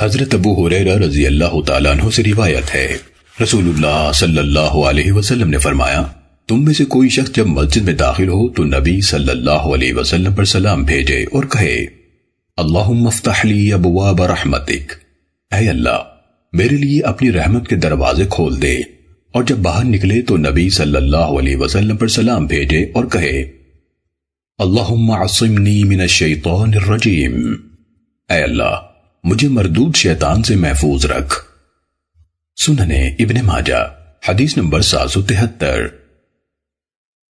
حضرت ابو حریرہ رضی اللہ تعالیٰ عنہ سے روایت ہے۔ رسول اللہ صلی اللہ علیہ وسلم نے فرمایا، تم میں سے کوئی شخص جب مسجد میں داخل ہو تو نبی صلی اللہ علیہ وسلم پر سلام بھیجے اور کہے، اللہم افتح لی ابواب رحمتک۔ اے اللہ، میرے لیے اپنی رحمت کے دروازے کھول دے۔ اور جب باہر نکلے تو نبی صلی اللہ علیہ وسلم پر سلام بھیجے اور کہے، اللہم عصمنی من الشیطان الرجیم۔ اے اللہ مجھے مردود شیطان سے محفوظ رکھ۔ سننے ابن ماجہ حدیث نمبر سات سو تہتر۔